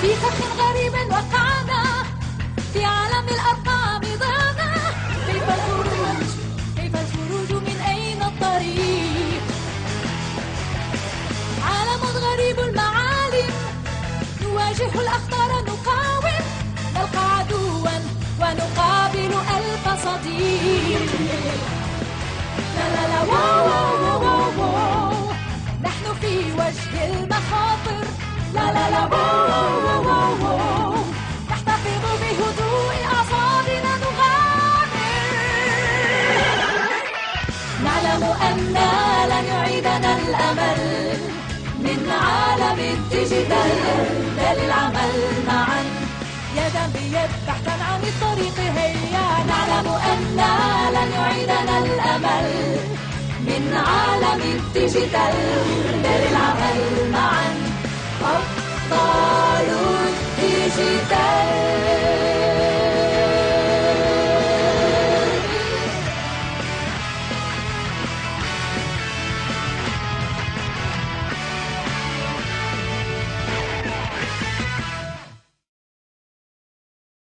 في فخ غريب وقعنا في عالم الأرقام ضعنا كيف الخروج؟ كيف الخروج من أين الطريق؟ عالم غريب المعالم نواجه الأخطار نقاوم نلقى عدوا ونقابل ألف صديق. لا لا لا واو واو واو واو نحن في وجه المخاطر. لا لا لا واو نعلم أننا لن يعيدنا الأمل من عالم ال digital. للعمل معا. يدا بيد نبحث عن الطريق هيا. نعلم أننا لن يعيدنا الأمل من عالم ال digital. للعمل معا. أبطال ال digital.